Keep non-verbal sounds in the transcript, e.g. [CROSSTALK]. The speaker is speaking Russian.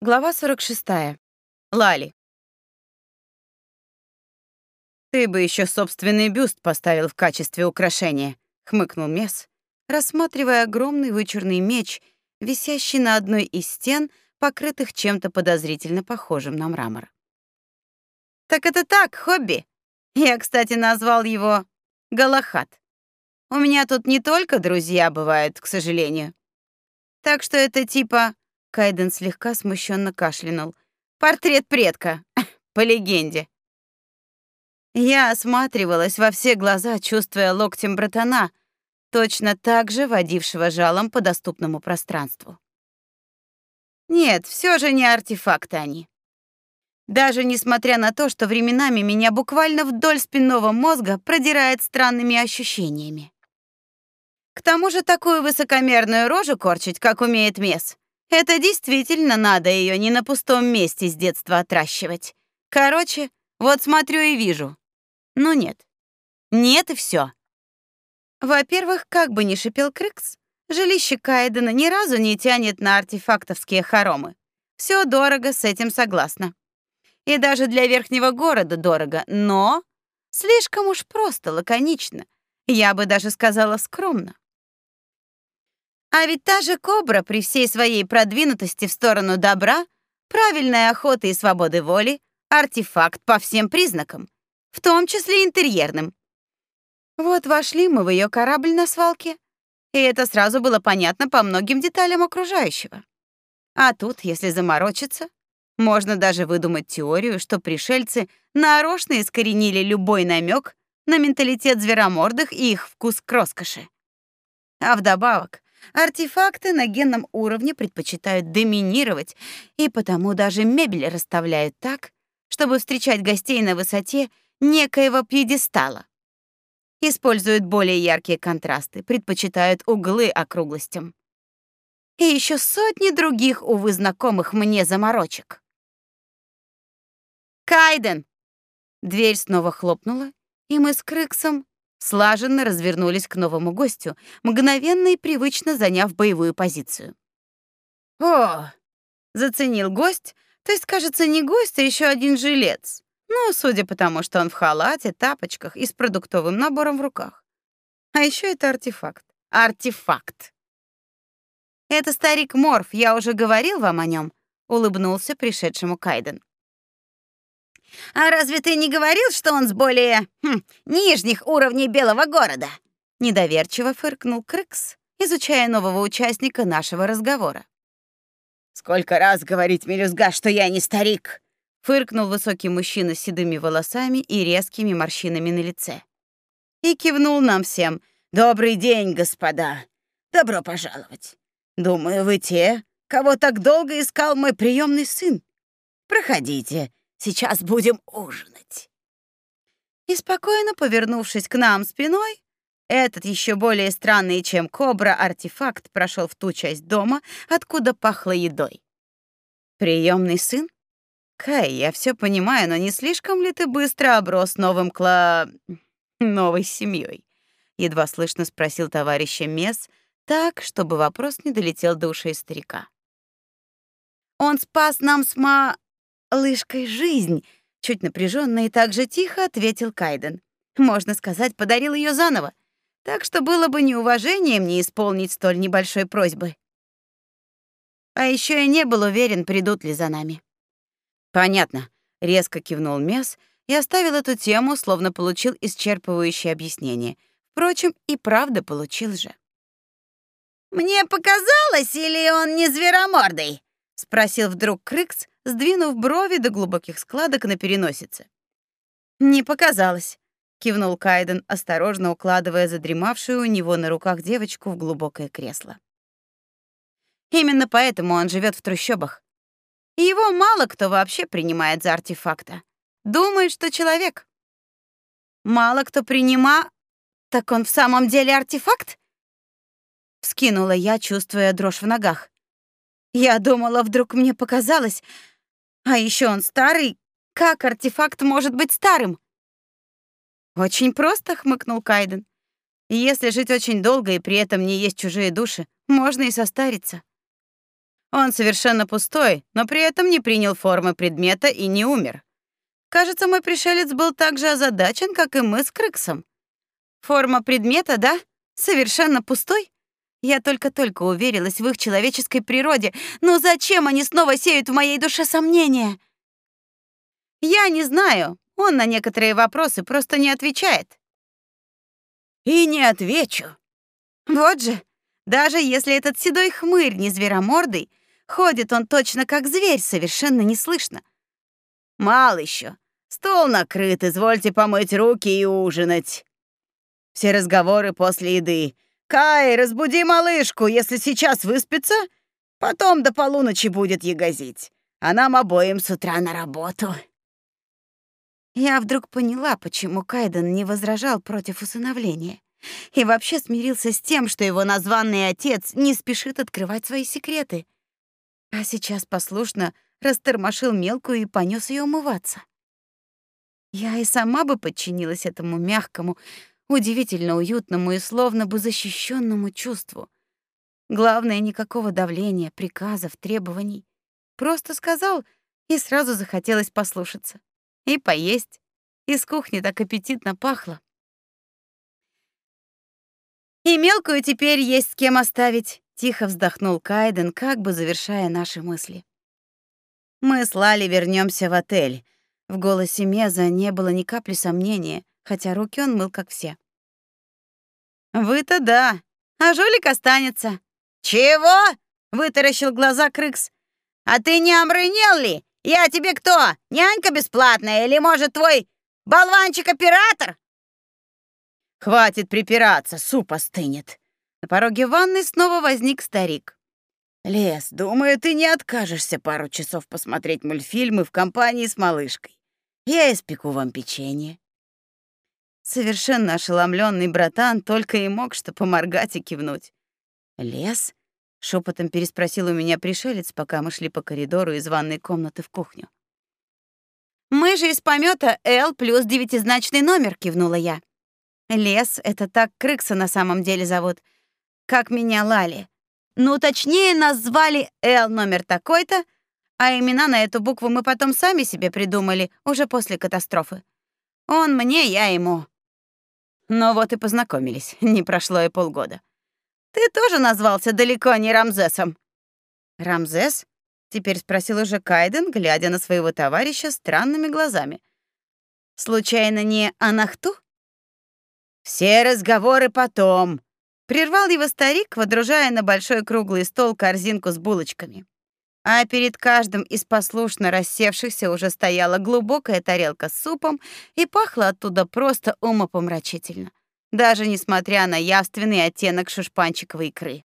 Глава 46. Лали. Ты бы еще собственный бюст поставил в качестве украшения, хмыкнул Мес, рассматривая огромный вычурный меч, висящий на одной из стен, покрытых чем-то подозрительно похожим на мрамор. Так это так, хобби. Я, кстати, назвал его Галахат. У меня тут не только друзья бывают, к сожалению. Так что это типа Кайден слегка смущенно кашлянул. Портрет предка, [LAUGHS] по легенде. Я осматривалась во все глаза, чувствуя локтем братана, точно так же водившего жалом по доступному пространству. Нет, все же не артефакты они. Даже несмотря на то, что временами меня буквально вдоль спинного мозга продирает странными ощущениями. К тому же такую высокомерную рожу корчить, как умеет Мес, это действительно надо ее не на пустом месте с детства отращивать. Короче, вот смотрю и вижу. Ну нет. Нет и все. Во-первых, как бы ни шипел Крикс, жилище Кайдена ни разу не тянет на артефактовские хоромы. Все дорого, с этим согласна. И даже для верхнего города дорого, но слишком уж просто, лаконично. Я бы даже сказала скромно. А ведь та же кобра при всей своей продвинутости в сторону добра, правильной охоты и свободы воли, артефакт по всем признакам, в том числе интерьерным. Вот вошли мы в ее корабль на свалке, и это сразу было понятно по многим деталям окружающего. А тут, если заморочиться, можно даже выдумать теорию, что пришельцы нарочно искоренили любой намек на менталитет зверомордых и их вкус к роскоши. А вдобавок, Артефакты на генном уровне предпочитают доминировать, и потому даже мебель расставляют так, чтобы встречать гостей на высоте некоего пьедестала. Используют более яркие контрасты, предпочитают углы округлостям. И еще сотни других, увы, знакомых мне заморочек. «Кайден!» Дверь снова хлопнула, и мы с Крыксом слаженно развернулись к новому гостю, мгновенно и привычно заняв боевую позицию. «О!» — заценил гость, то есть, кажется, не гость, а еще один жилец. Ну, судя по тому, что он в халате, тапочках и с продуктовым набором в руках. А еще это артефакт. Артефакт. Это старик Морф, я уже говорил вам о нем, улыбнулся пришедшему Кайден. А разве ты не говорил, что он с более хм, нижних уровней белого города? Недоверчиво фыркнул Крыкс, изучая нового участника нашего разговора. Сколько раз говорить мелюзга, что я не старик? Фыркнул высокий мужчина с седыми волосами и резкими морщинами на лице. И кивнул нам всем. Добрый день, господа. Добро пожаловать. Думаю, вы те, кого так долго искал мой приемный сын. Проходите, Сейчас будем ужинать. И спокойно повернувшись к нам спиной, этот еще более странный, чем кобра, артефакт прошел в ту часть дома, откуда пахло едой. Приемный сын? Кай, я все понимаю, но не слишком ли ты быстро оброс новым кла... новой семьей? Едва слышно спросил товарища Мес, так, чтобы вопрос не долетел до ушей старика. Он спас нам с ма лыжкой жизнь, чуть напряженно и так же тихо ответил Кайден. Можно сказать, подарил ее заново. Так что было бы неуважением не исполнить столь небольшой просьбы. А еще я не был уверен, придут ли за нами. Понятно, резко кивнул Мес и оставил эту тему, словно получил исчерпывающее объяснение. Впрочем, и правда получил же. Мне показалось, или он не зверомордый? спросил вдруг Крыкс, сдвинув брови до глубоких складок на переносице. «Не показалось», — кивнул Кайден, осторожно укладывая задремавшую у него на руках девочку в глубокое кресло. «Именно поэтому он живет в трущобах. Его мало кто вообще принимает за артефакта. Думает, что человек. Мало кто принима... Так он в самом деле артефакт?» Вскинула я, чувствуя дрожь в ногах. Я думала, вдруг мне показалось, а еще он старый. Как артефакт может быть старым? Очень просто, хмыкнул Кайден. Если жить очень долго и при этом не есть чужие души, можно и состариться. Он совершенно пустой, но при этом не принял формы предмета и не умер. Кажется, мой пришелец был так же озадачен, как и мы с Крыксом. Форма предмета, да? Совершенно пустой? Я только-только уверилась в их человеческой природе, но зачем они снова сеют в моей душе сомнения? Я не знаю. Он на некоторые вопросы просто не отвечает. И не отвечу. Вот же, даже если этот седой хмырь не зверомордый, ходит он точно как зверь, совершенно не слышно. Мало еще. Стол накрыт, извольте помыть руки и ужинать. Все разговоры после еды. Кай, разбуди малышку, если сейчас выспится, потом до полуночи будет ягозить. А нам обоим с утра на работу. Я вдруг поняла, почему Кайден не возражал против усыновления и вообще смирился с тем, что его названный отец не спешит открывать свои секреты, а сейчас послушно растормошил мелкую и понес ее умываться. Я и сама бы подчинилась этому мягкому, удивительно уютному и словно бы защищенному чувству. Главное, никакого давления, приказов, требований. Просто сказал, и сразу захотелось послушаться. И поесть. Из кухни так аппетитно пахло. И мелкую теперь есть с кем оставить, тихо вздохнул Кайден, как бы завершая наши мысли. Мы с Лали вернемся в отель. В голосе Меза не было ни капли сомнения, хотя руки он мыл как все. Вы-то да, а жулик останется. Чего? вытаращил глаза Крыкс. А ты не омрынел ли? Я тебе кто? Нянька бесплатная или, может, твой болванчик-оператор? Хватит припираться, суп остынет. На пороге ванной снова возник старик. Лес, думаю, ты не откажешься пару часов посмотреть мультфильмы в компании с малышкой. Я испеку вам печенье. Совершенно ошеломленный братан только и мог что поморгать и кивнуть. «Лес?» — шепотом переспросил у меня пришелец, пока мы шли по коридору из ванной комнаты в кухню. «Мы же из помета Л плюс девятизначный номер», — кивнула я. «Лес — это так Крыкса на самом деле зовут. Как меня Лали. Ну, точнее, нас звали Л номер такой-то, а имена на эту букву мы потом сами себе придумали, уже после катастрофы. Он мне, я ему. Ну вот и познакомились, [LAUGHS] не прошло и полгода. Ты тоже назвался далеко не Рамзесом. Рамзес? Теперь спросил уже Кайден, глядя на своего товарища странными глазами. Случайно не Анахту? Все разговоры потом. Прервал его старик, водружая на большой круглый стол корзинку с булочками. А перед каждым из послушно рассевшихся уже стояла глубокая тарелка с супом и пахло оттуда просто умопомрачительно, даже несмотря на явственный оттенок шушпанчиковой икры.